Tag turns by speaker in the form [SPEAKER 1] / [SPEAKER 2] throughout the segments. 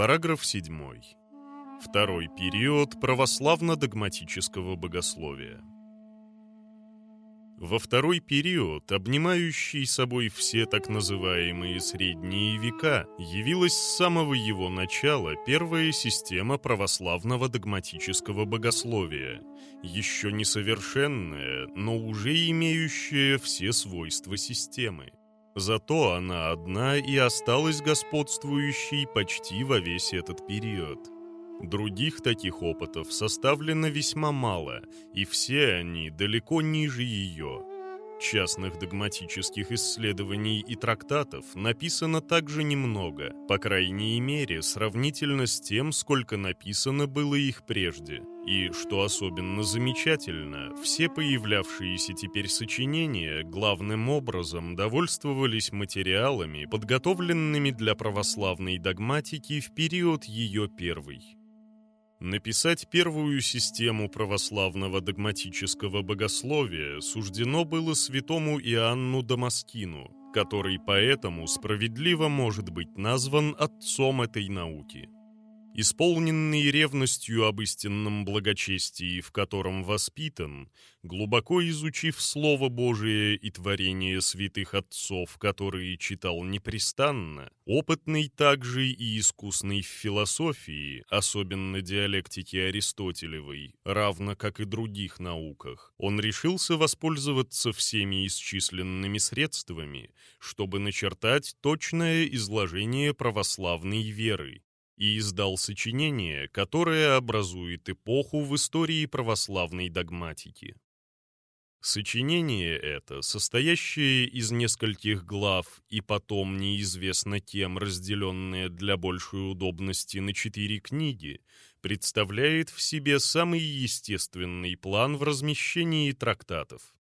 [SPEAKER 1] Параграф 7. Второй период православно-догматического богословия. Во второй период, обнимающий собой все так называемые средние века, явилась с самого его начала первая система православного догматического богословия, еще несовершенная, но уже имеющая все свойства системы. Зато она одна и осталась господствующей почти во весь этот период – Других таких опытов составлено весьма мало, и все они далеко ниже ее. Частных догматических исследований и трактатов написано также немного, по крайней мере, сравнительно с тем, сколько написано было их прежде. И, что особенно замечательно, все появлявшиеся теперь сочинения главным образом довольствовались материалами, подготовленными для православной догматики в период ее первой. Написать первую систему православного догматического богословия суждено было святому Иоанну Дамаскину, который поэтому справедливо может быть назван отцом этой науки исполненный ревностью об истинном благочестии, в котором воспитан, глубоко изучив Слово Божие и творение святых отцов, которые читал непрестанно, опытный также и искусный в философии, особенно диалектике Аристотелевой, равно как и других науках, он решился воспользоваться всеми исчисленными средствами, чтобы начертать точное изложение православной веры, и издал сочинение, которое образует эпоху в истории православной догматики. Сочинение это, состоящее из нескольких глав и потом неизвестно кем разделенное для большей удобности на четыре книги, представляет в себе самый естественный план в размещении трактатов.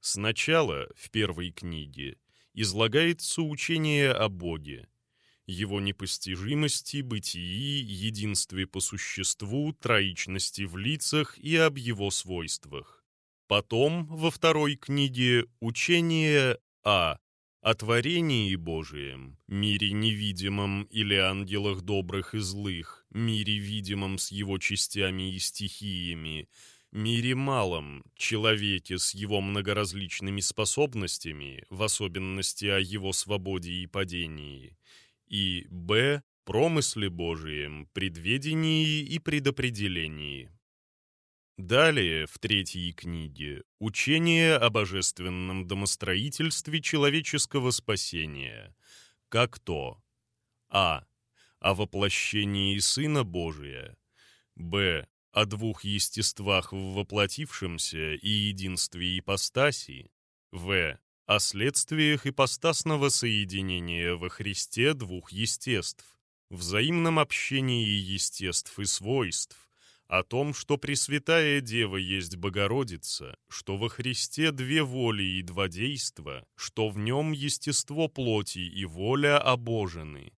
[SPEAKER 1] Сначала, в первой книге, излагается учение о Боге, его непостижимости, бытии, единстве по существу, троичности в лицах и об его свойствах. Потом, во второй книге, учение А. О творении Божием, мире невидимом или ангелах добрых и злых, мире видимом с его частями и стихиями, мире малом, человеке с его многоразличными способностями, в особенности о его свободе и падении, и б. Промысле Божием, предведении и предопределении. Далее, в третьей книге, учение о божественном домостроительстве человеческого спасения, как то а. о воплощении Сына Божия, б. о двух естествах в воплотившемся и единстве ипостаси, в о следствиях ипостасного соединения во Христе двух естеств, взаимном общении естеств и свойств, о том, что Пресвятая Дева есть Богородица, что во Христе две воли и два действа, что в нем естество плоти и воля обожены.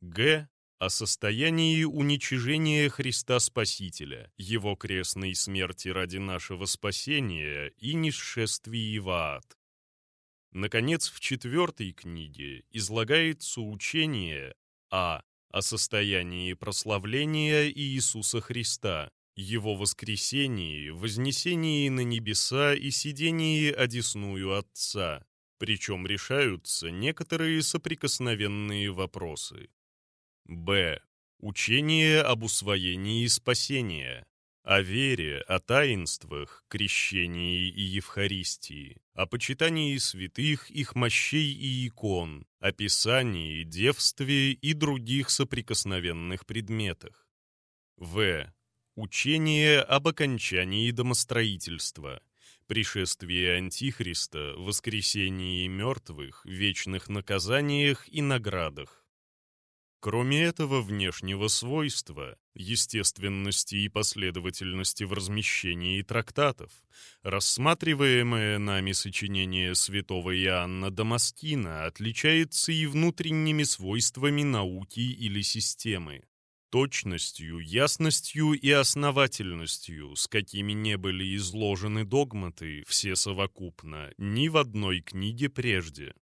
[SPEAKER 1] Г. О состоянии уничижения Христа Спасителя, Его крестной смерти ради нашего спасения и несшествии в ад. Наконец, в четвертой книге излагается учение а. о состоянии прославления Иисуса Христа, Его воскресении, вознесении на небеса и сидении одесную Отца, причем решаются некоторые соприкосновенные вопросы. б. Учение об усвоении спасения, о вере, о таинствах, крещении и Евхаристии, о почитании святых, их мощей и икон, о писании, девстве и других соприкосновенных предметах. В. Учение об окончании домостроительства, пришествии Антихриста, воскресении мертвых, вечных наказаниях и наградах. Кроме этого внешнего свойства, естественности и последовательности в размещении трактатов, рассматриваемое нами сочинение святого Иоанна Дамаскина отличается и внутренними свойствами науки или системы, точностью, ясностью и основательностью, с какими не были изложены догматы все совокупно ни в одной книге прежде.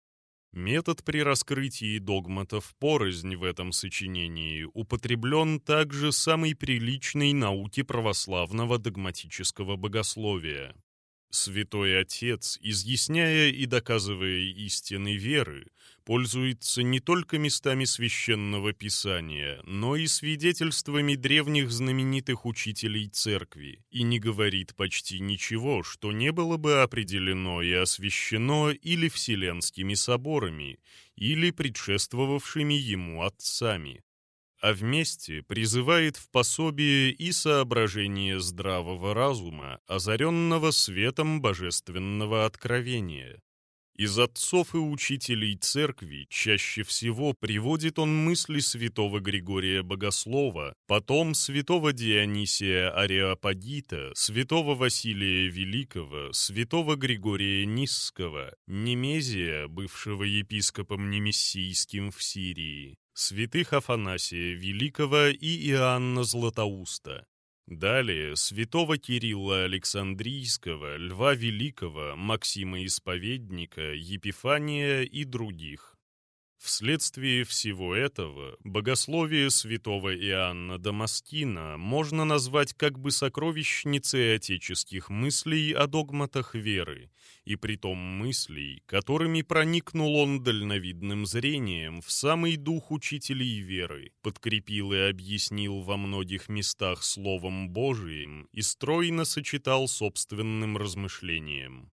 [SPEAKER 1] Метод при раскрытии догматов порознь в этом сочинении употреблен также самой приличной науке православного догматического богословия. Святой Отец, изъясняя и доказывая истины веры, пользуется не только местами священного писания, но и свидетельствами древних знаменитых учителей церкви, и не говорит почти ничего, что не было бы определено и освящено или вселенскими соборами, или предшествовавшими ему отцами а вместе призывает в пособие и соображение здравого разума, озаренного светом божественного откровения. Из отцов и учителей церкви чаще всего приводит он мысли святого Григория Богослова, потом святого Дионисия Ареопагита, святого Василия Великого, святого Григория Нисского, Немезия, бывшего епископом Немессийским в Сирии, святых Афанасия Великого и Иоанна Златоуста. Далее святого Кирилла Александрийского, Льва Великого, Максима Исповедника, Епифания и других. Вследствие всего этого, богословие святого Иоанна Дамаскина можно назвать как бы сокровищницей отеческих мыслей о догматах веры, и притом мыслей, которыми проникнул он дальновидным зрением в самый дух учителей веры, подкрепил и объяснил во многих местах Словом Божиим и стройно сочетал собственным размышлением.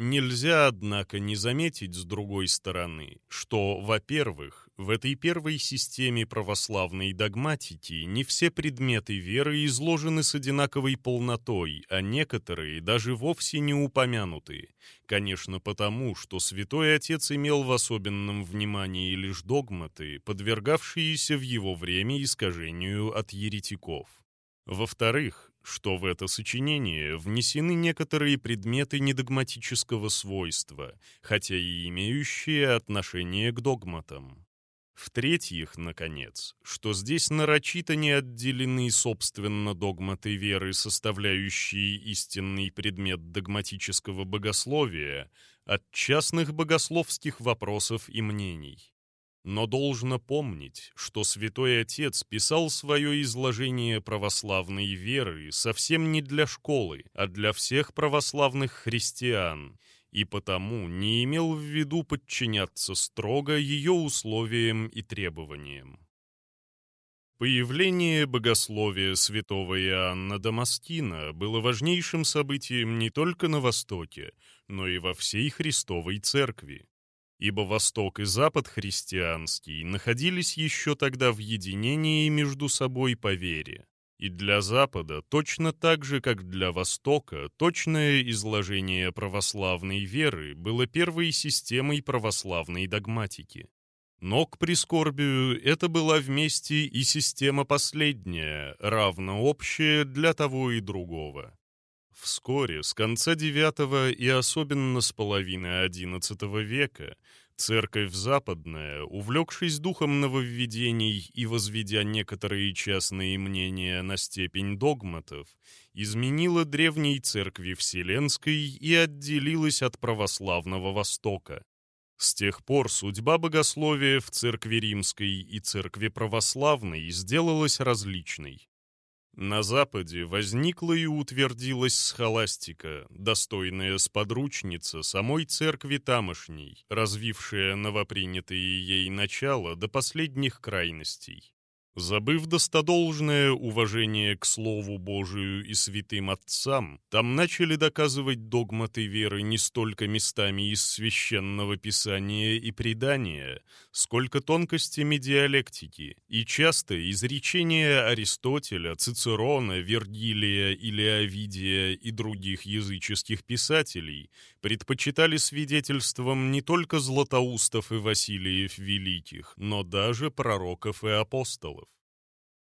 [SPEAKER 1] Нельзя, однако, не заметить с другой стороны, что, во-первых, в этой первой системе православной догматики не все предметы веры изложены с одинаковой полнотой, а некоторые даже вовсе не упомянуты. Конечно, потому, что Святой Отец имел в особенном внимании лишь догматы, подвергавшиеся в его время искажению от еретиков. Во-вторых, что в это сочинение внесены некоторые предметы недогматического свойства, хотя и имеющие отношение к догматам. В-третьих, наконец, что здесь нарочито не отделены собственно догматы веры, составляющие истинный предмет догматического богословия, от частных богословских вопросов и мнений. Но должно помнить, что Святой Отец писал свое изложение православной веры совсем не для школы, а для всех православных христиан, и потому не имел в виду подчиняться строго ее условиям и требованиям. Появление богословия святого Иоанна Дамаскина было важнейшим событием не только на Востоке, но и во всей Христовой Церкви ибо Восток и Запад христианский находились еще тогда в единении между собой по вере. И для Запада, точно так же, как для Востока, точное изложение православной веры было первой системой православной догматики. Но к прискорбию это была вместе и система последняя, равно общая для того и другого. Вскоре, с конца IX и особенно с половины XI века, церковь западная, увлекшись духом нововведений и возведя некоторые частные мнения на степень догматов, изменила древней церкви Вселенской и отделилась от православного Востока. С тех пор судьба богословия в церкви римской и церкви православной сделалась различной. На Западе возникла и утвердилась схоластика, достойная сподручница самой церкви тамошней, развившая новопринятые ей начало до последних крайностей. Забыв достодолжное уважение к Слову Божию и святым отцам, там начали доказывать догматы веры не столько местами из священного писания и предания, сколько тонкостями диалектики, и часто изречения Аристотеля, Цицерона, Вергилия или Овидия и других языческих писателей предпочитали свидетельством не только Златоустов и Василиев Великих, но даже пророков и апостолов.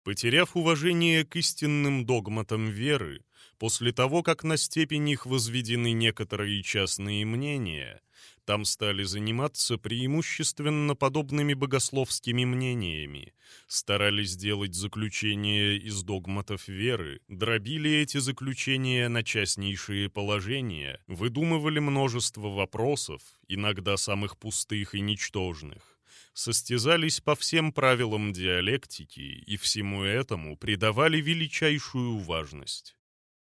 [SPEAKER 1] Потеряв уважение к истинным догматам веры, после того, как на степень их возведены некоторые частные мнения, там стали заниматься преимущественно подобными богословскими мнениями, старались сделать заключения из догматов веры, дробили эти заключения на частнейшие положения, выдумывали множество вопросов, иногда самых пустых и ничтожных состязались по всем правилам диалектики и всему этому придавали величайшую важность.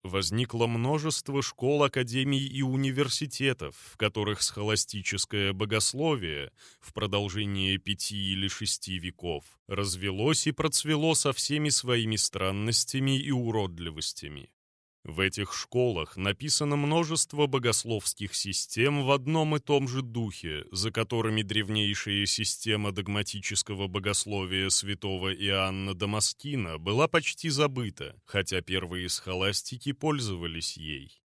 [SPEAKER 1] Возникло множество школ, академий и университетов, в которых схоластическое богословие в продолжении пяти или шести веков развелось и процвело со всеми своими странностями и уродливостями. В этих школах написано множество богословских систем в одном и том же духе, за которыми древнейшая система догматического богословия святого Иоанна Дамаскина была почти забыта, хотя первые схоластики пользовались ей.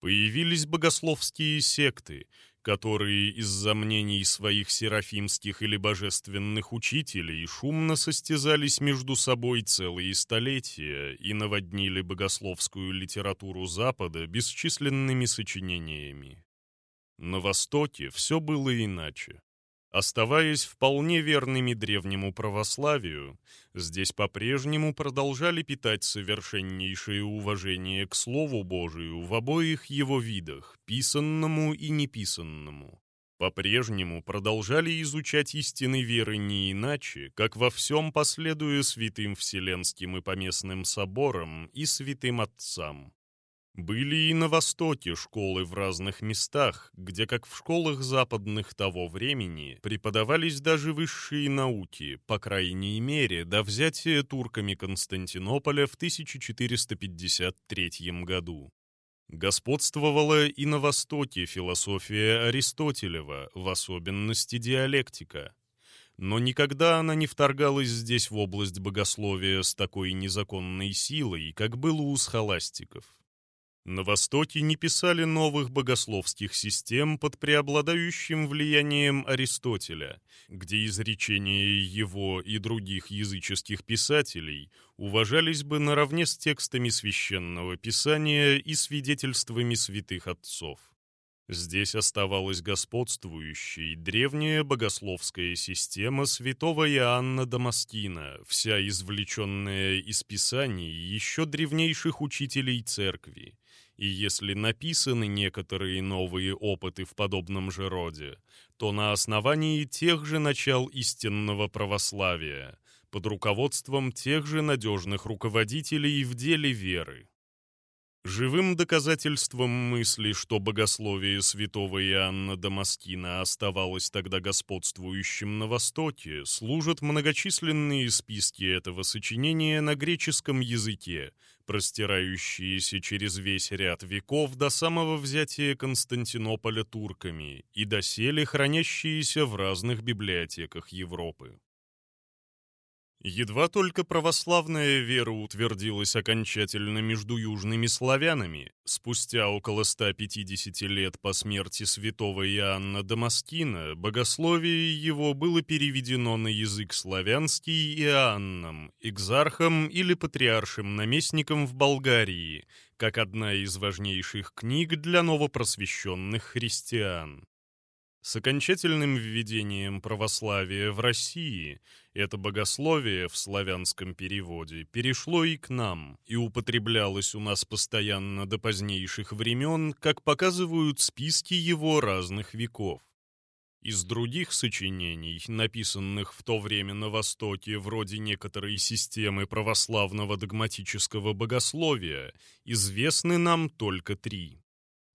[SPEAKER 1] Появились богословские секты, которые из-за мнений своих серафимских или божественных учителей шумно состязались между собой целые столетия и наводнили богословскую литературу Запада бесчисленными сочинениями. На Востоке все было иначе. Оставаясь вполне верными древнему православию, здесь по-прежнему продолжали питать совершеннейшее уважение к Слову Божию в обоих его видах, писанному и неписанному. По-прежнему продолжали изучать истины веры не иначе, как во всем последуя святым Вселенским и Поместным соборам и святым Отцам. Были и на Востоке школы в разных местах, где, как в школах западных того времени, преподавались даже высшие науки, по крайней мере, до взятия турками Константинополя в 1453 году. Господствовала и на Востоке философия Аристотелева, в особенности диалектика. Но никогда она не вторгалась здесь в область богословия с такой незаконной силой, как было у схоластиков. На Востоке не писали новых богословских систем под преобладающим влиянием Аристотеля, где изречения его и других языческих писателей уважались бы наравне с текстами священного писания и свидетельствами святых отцов. Здесь оставалась господствующей древняя богословская система святого Иоанна Дамаскина, вся извлеченная из писаний еще древнейших учителей церкви, и если написаны некоторые новые опыты в подобном же роде, то на основании тех же начал истинного православия, под руководством тех же надежных руководителей в деле веры. Живым доказательством мысли, что богословие святого Иоанна Дамаскина оставалось тогда господствующим на Востоке, служат многочисленные списки этого сочинения на греческом языке, простирающиеся через весь ряд веков до самого взятия Константинополя турками и доселе хранящиеся в разных библиотеках Европы. Едва только православная вера утвердилась окончательно между южными славянами, спустя около 150 лет по смерти святого Иоанна Дамаскина, богословие его было переведено на язык славянский Иоанном, экзархом или патриаршим наместником в Болгарии, как одна из важнейших книг для новопросвещенных христиан. С окончательным введением православия в России это богословие в славянском переводе перешло и к нам, и употреблялось у нас постоянно до позднейших времен, как показывают списки его разных веков. Из других сочинений, написанных в то время на Востоке, вроде некоторой системы православного догматического богословия, известны нам только три.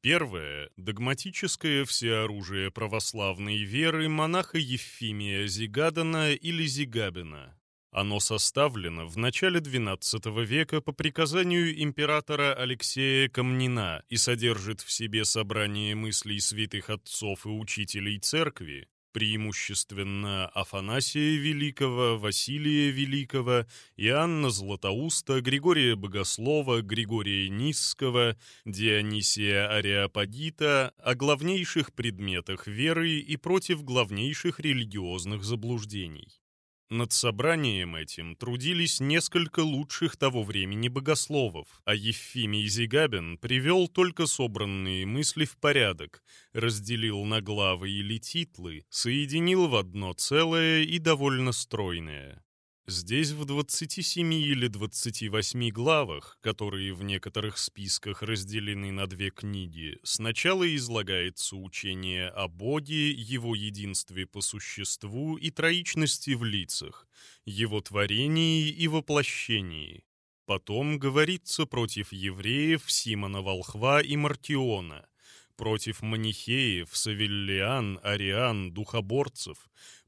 [SPEAKER 1] Первое – догматическое всеоружие православной веры монаха Евфимия Зигадана или Зигабина. Оно составлено в начале XII века по приказанию императора Алексея Камнина и содержит в себе собрание мыслей святых отцов и учителей церкви, преимущественно Афанасия Великого, Василия Великого, Иоанна Златоуста, Григория Богослова, Григория Низского, Дионисия Ариапагита о главнейших предметах веры и против главнейших религиозных заблуждений. Над собранием этим трудились несколько лучших того времени богословов, а Евфимий Зигабин привел только собранные мысли в порядок, разделил на главы или титлы, соединил в одно целое и довольно стройное. Здесь в 27 или 28 главах, которые в некоторых списках разделены на две книги, сначала излагается учение о Боге, его единстве по существу и троичности в лицах, его творении и воплощении. Потом говорится против евреев Симона Волхва и Мартиона, против манихеев, савиллиан, ариан, духоборцев,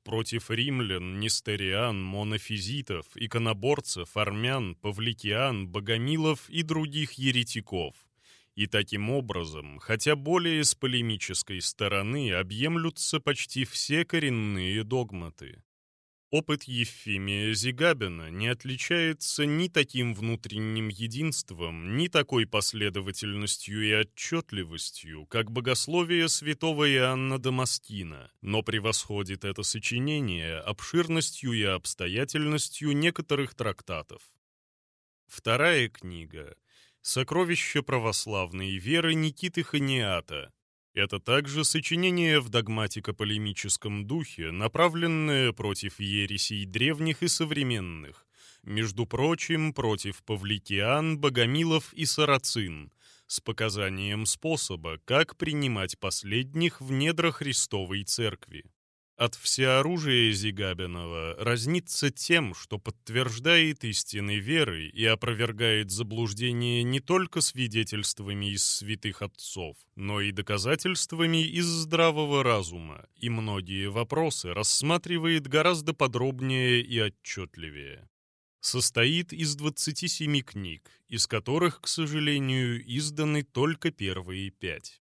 [SPEAKER 1] против римлян, нестериан, монофизитов, иконоборцев, армян, павликиан, богомилов и других еретиков. И таким образом, хотя более с полемической стороны, объемлются почти все коренные догматы. Опыт Ефимия Зигабина не отличается ни таким внутренним единством, ни такой последовательностью и отчетливостью, как богословие святого Иоанна Дамаскина, но превосходит это сочинение обширностью и обстоятельностью некоторых трактатов. Вторая книга «Сокровища православной веры Никиты Ханиата», это также сочинение в догматико-полемическом духе, направленное против ересей древних и современных, между прочим, против павликиан, богомилов и сарацин, с показанием способа, как принимать последних в недра Христовой Церкви. От всеоружия Зигабинова разнится тем, что подтверждает истины веры и опровергает заблуждение не только свидетельствами из святых отцов, но и доказательствами из здравого разума, и многие вопросы рассматривает гораздо подробнее и отчетливее. Состоит из 27 книг, из которых, к сожалению, изданы только первые пять.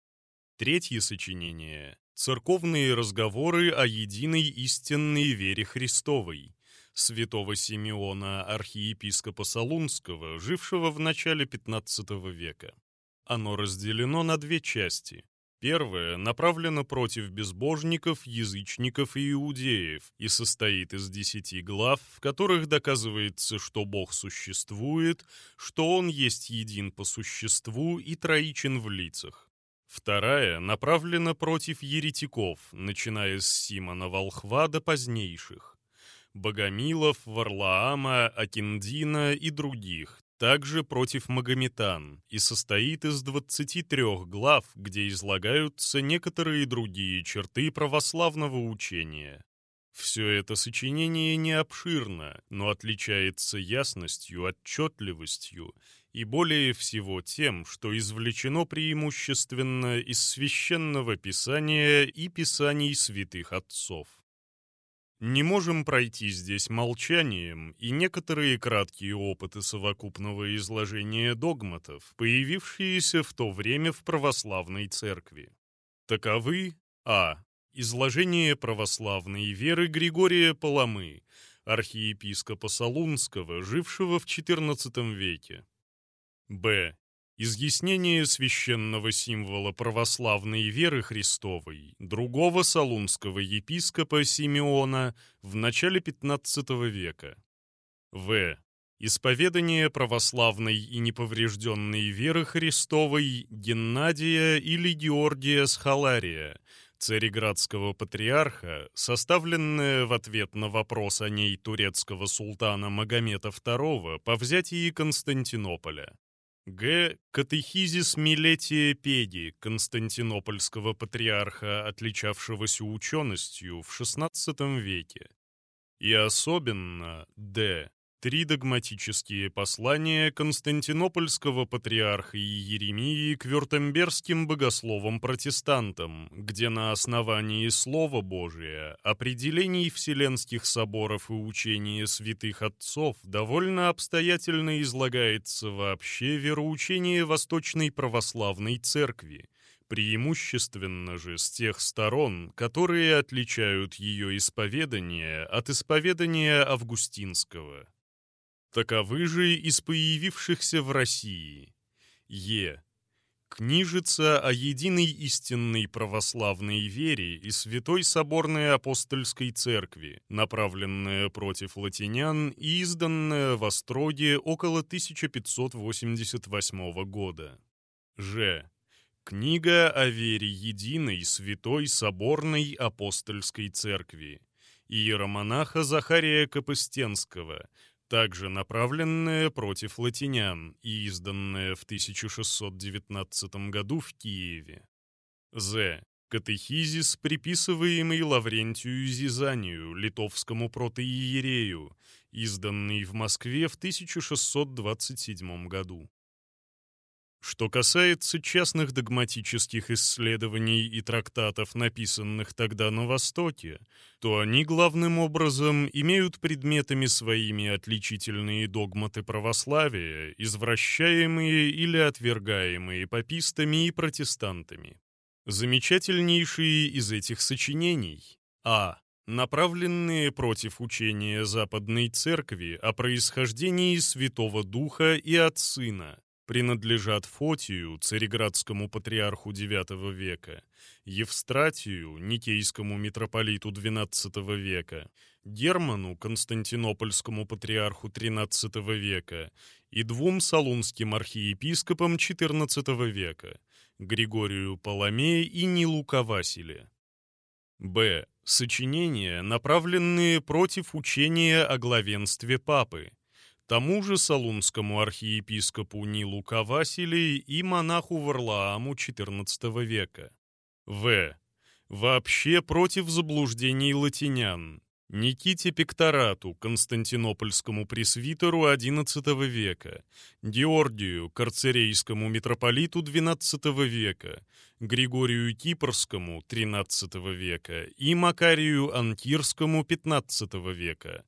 [SPEAKER 1] Третье сочинение Церковные разговоры о единой истинной вере Христовой святого Симеона, архиепископа Солунского, жившего в начале XV века. Оно разделено на две части. Первое направлено против безбожников, язычников и иудеев и состоит из десяти глав, в которых доказывается, что Бог существует, что Он есть един по существу и троичен в лицах. Вторая направлена против еретиков, начиная с Симона Волхва до позднейших. Богомилов, Варлаама, Акиндина и других, также против магометан, и состоит из 23 глав, где излагаются некоторые другие черты православного учения. Все это сочинение не обширно, но отличается ясностью, отчетливостью и более всего тем, что извлечено преимущественно из священного писания и писаний святых отцов. Не можем пройти здесь молчанием и некоторые краткие опыты совокупного изложения догматов, появившиеся в то время в православной церкви. Таковы а. Изложение православной веры Григория Паламы, архиепископа Солунского, жившего в XIV веке. Б. Изъяснение священного символа православной веры Христовой другого салунского епископа Симеона в начале XV века. В. Исповедание православной и неповрежденной веры Христовой Геннадия или Георгия Схалария, цареградского патриарха, составленное в ответ на вопрос о ней турецкого султана Магомета II по взятии Константинополя. Г. Катехизис Милетия Педи, константинопольского патриарха, отличавшегося ученостью в XVI веке. И особенно Д. Три догматические послания Константинопольского патриарха Иеремии к вюртембергским богословам-протестантам, где на основании Слова Божия, определений Вселенских соборов и учения святых отцов довольно обстоятельно излагается вообще вероучение Восточной Православной Церкви, преимущественно же с тех сторон, которые отличают ее исповедание от исповедания августинского. Таковы же из появившихся в России Е. Книжица о единой истинной православной вере и Святой Соборной Апостольской Церкви, направленная против латинян и изданная в Остроге около 1588 года. Ж. Книга о вере единой Святой Соборной Апостольской Церкви. Иеромонаха Захария Капыстенского, также направленная против латинян и изданная в 1619 году в Киеве. З. Катехизис, приписываемый Лаврентию Зизанию, литовскому протоиерею, изданный в Москве в 1627 году. Что касается частных догматических исследований и трактатов, написанных тогда на Востоке, то они главным образом имеют предметами своими отличительные догматы православия, извращаемые или отвергаемые папистами и протестантами. Замечательнейшие из этих сочинений А направленные против учения Западной Церкви о происхождении Святого Духа и от Сына, принадлежат Фотию, цареградскому патриарху IX века, Евстратию, никейскому митрополиту XII века, Герману, константинопольскому патриарху XIII века и двум салунским архиепископам XIV века, Григорию Паламея и Нилу Кавасиле. Б. Сочинения, направленные против учения о главенстве папы, тому же салунскому архиепископу Нилу Кавасилии и монаху Варлааму XIV века. В. Вообще против заблуждений латинян. Никите Пекторату, константинопольскому пресвитеру XI века, Георгию, карцерейскому митрополиту XII века, Григорию Кипрскому XIII века и Макарию Анкирскому XV века,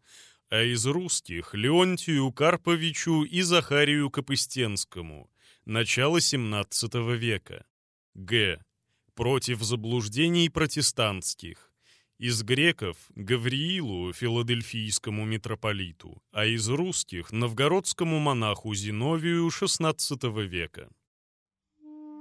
[SPEAKER 1] а из русских Леонтию Карповичу и Захарию Капыстенскому, начало XVII века. Г. Против заблуждений протестантских. Из греков – Гавриилу, филадельфийскому митрополиту, а из русских – новгородскому монаху Зиновию XVI века.